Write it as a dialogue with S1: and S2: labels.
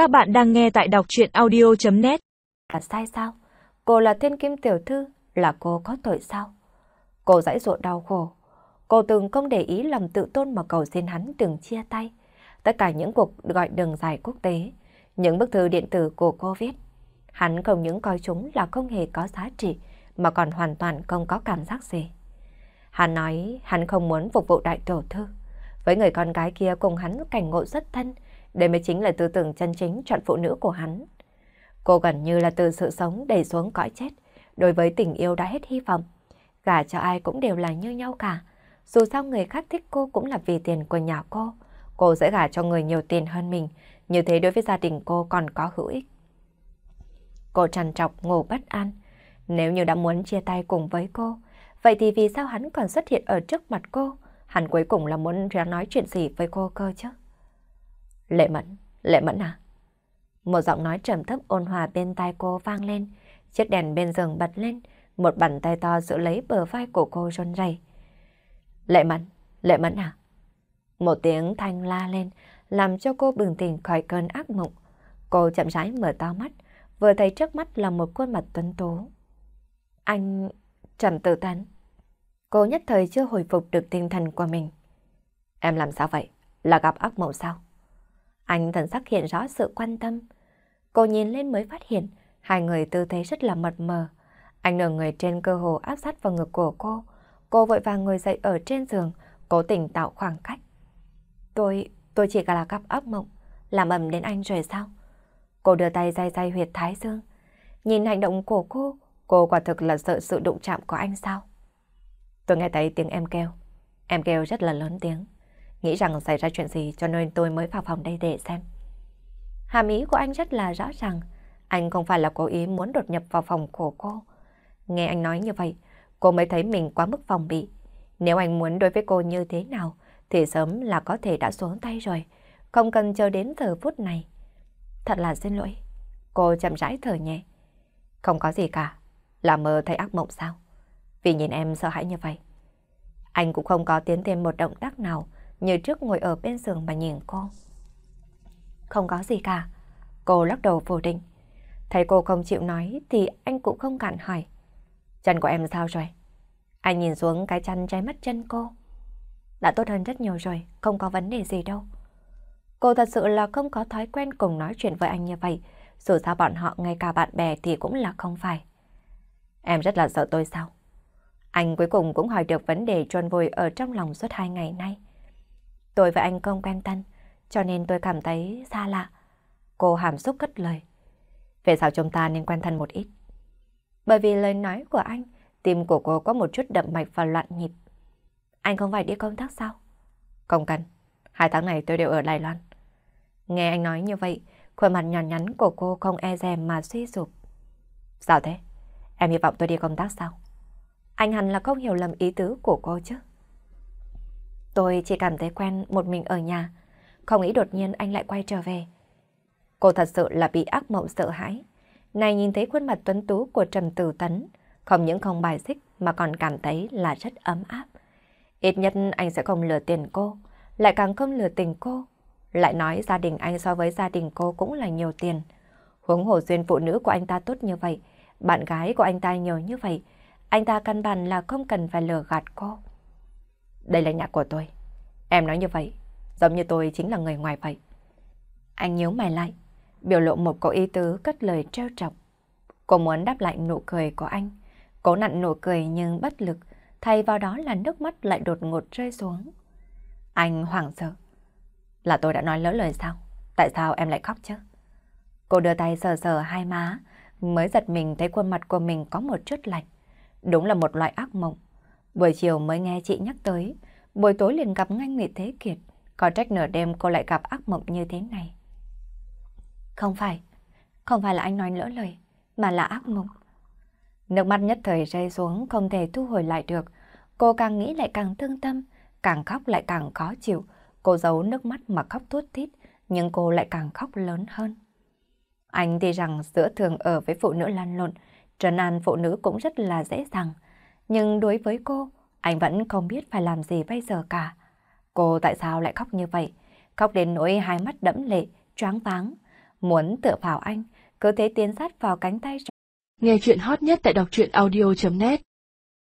S1: Các bạn đang nghe tại đọc chuyện audio.net
S2: Là sai sao? Cô là thiên kim tiểu thư, là cô có tội sao? Cô dãy dụa đau khổ. Cô từng không để ý lòng tự tôn mà cầu xin hắn đừng chia tay. Tất cả những cuộc gọi đường dài quốc tế, những bức thư điện tử của cô viết. Hắn không những coi chúng là không hề có giá trị, mà còn hoàn toàn không có cảm giác gì. Hắn nói hắn không muốn phục vụ đại tổ thư. Với người con gái kia cùng hắn cảnh ngộ rất thân, đây mới chính là tư tưởng chân chính chọn phụ nữ của hắn. Cô gần như là từ sự sống đẩy xuống cõi chết, đối với tình yêu đã hết hy vọng. Gả cho ai cũng đều là như nhau cả. Dù sao người khác thích cô cũng là vì tiền của nhà cô. Cô sẽ gả cho người nhiều tiền hơn mình, như thế đối với gia đình cô còn có hữu ích. Cô trằn trọc ngủ bất an. Nếu như đã muốn chia tay cùng với cô, vậy thì vì sao hắn còn xuất hiện ở trước mặt cô? Hắn cuối cùng là muốn ra nói chuyện gì với cô cơ chứ? Lệ Mẫn, Lệ Mẫn à? Một giọng nói trầm thấp ôn hòa bên tai cô vang lên, chiếc đèn bên giường bật lên, một bàn tay to giữ lấy bờ vai của cô run rẩy. Lệ Mẫn, Lệ Mẫn à? Một tiếng thanh la lên, làm cho cô bừng tỉnh khỏi cơn ác mộng. Cô chậm rãi mở to mắt, vừa thấy trước mắt là một khuôn mặt tuấn tú. Anh... Trầm tự tán. Cô nhất thời chưa hồi phục được tinh thần của mình. Em làm sao vậy? Là gặp ác mộng sao? Anh thần sắc hiện rõ sự quan tâm. Cô nhìn lên mới phát hiện hai người tư thế rất là mật mờ. Anh nửa người trên cơ hồ áp sát vào ngực của cô. Cô vội vàng ngồi dậy ở trên giường, cố tình tạo khoảng cách. Tôi, tôi chỉ là gặp ác mộng, làm ẩm đến anh rồi sao? Cô đưa tay day day huyệt thái dương. Nhìn hành động của cô, cô quả thực là sợ sự đụng chạm của anh sao? Tôi nghe thấy tiếng em kêu. Em kêu rất là lớn tiếng. Nghĩ rằng xảy ra chuyện gì cho nên tôi mới vào phòng đây để xem. Hàm ý của anh rất là rõ ràng. Anh không phải là cố ý muốn đột nhập vào phòng của cô. Nghe anh nói như vậy, cô mới thấy mình quá mức phòng bị. Nếu anh muốn đối với cô như thế nào, thì sớm là có thể đã xuống tay rồi. Không cần chờ đến giờ phút này. Thật là xin lỗi. Cô chậm rãi thở nhẹ. Không có gì cả. Là mơ thấy ác mộng sao? Vì nhìn em sợ hãi như vậy. Anh cũng không có tiến thêm một động tác nào như trước ngồi ở bên giường mà nhìn cô. Không có gì cả. Cô lắc đầu phủ định. Thấy cô không chịu nói thì anh cũng không cản hỏi. Chân của em sao rồi? Anh nhìn xuống cái chân trái mắt chân cô. Đã tốt hơn rất nhiều rồi, không có vấn đề gì đâu. Cô thật sự là không có thói quen cùng nói chuyện với anh như vậy. Dù sao bọn họ ngay cả bạn bè thì cũng là không phải. Em rất là sợ tôi sao? Anh cuối cùng cũng hỏi được vấn đề trôn vùi ở trong lòng suốt hai ngày nay. Tôi và anh không quen thân, cho nên tôi cảm thấy xa lạ. Cô hàm xúc cất lời. Về sao chúng ta nên quen thân một ít? Bởi vì lời nói của anh, tim của cô có một chút đậm mạch và loạn nhịp. Anh không phải đi công tác sao? Không cần. Hai tháng này tôi đều ở Đài Loan. Nghe anh nói như vậy, khuôn mặt nhỏ nhắn của cô không e dè mà suy sụp. Sao thế? Em hy vọng tôi đi công tác sao? Anh hẳn là không hiểu lầm ý tứ của cô chứ. Tôi chỉ cảm thấy quen một mình ở nhà, không nghĩ đột nhiên anh lại quay trở về. Cô thật sự là bị ác mộng sợ hãi. Này nhìn thấy khuôn mặt tuấn tú của Trầm Tử Tấn, không những không bài xích mà còn cảm thấy là rất ấm áp. Ít nhất anh sẽ không lừa tiền cô, lại càng không lừa tình cô. Lại nói gia đình anh so với gia đình cô cũng là nhiều tiền. Huống hồ duyên phụ nữ của anh ta tốt như vậy, bạn gái của anh ta nhiều như vậy, anh ta căn bản là không cần phải lừa gạt cô. Đây là nhà của tôi. Em nói như vậy, giống như tôi chính là người ngoài vậy. Anh nhíu mày lại, biểu lộ một cô ý tứ cất lời trêu chọc. Cô muốn đáp lại nụ cười của anh. Cố nặn nụ cười nhưng bất lực, thay vào đó là nước mắt lại đột ngột rơi xuống. Anh hoảng sợ. Là tôi đã nói lỡ lời sao? Tại sao em lại khóc chứ? Cô đưa tay sờ sờ hai má, mới giật mình thấy khuôn mặt của mình có một chút lạnh. Đúng là một loại ác mộng. Buổi chiều mới nghe chị nhắc tới, buổi tối liền gặp ngay Nguyệt Thế Kiệt, có trách nửa đêm cô lại gặp ác mộng như thế này. Không phải, không phải là anh nói lỡ lời, mà là ác mộng. Nước mắt nhất thời rơi xuống không thể thu hồi lại được, cô càng nghĩ lại càng thương tâm, càng khóc lại càng khó chịu, cô giấu nước mắt mà khóc thút thít, nhưng cô lại càng khóc lớn hơn. Anh thì rằng giữa thường ở với phụ nữ lan lộn, trấn an phụ nữ cũng rất là dễ dàng. Nhưng đối với cô, anh vẫn không biết phải làm gì bây giờ cả. Cô tại sao lại khóc như vậy? Khóc đến nỗi hai mắt đẫm lệ, choáng váng. muốn tựa vào anh, cứ thế tiến sát vào cánh tay.
S1: Nghe chuyện hot nhất tại đọc truyện audio.net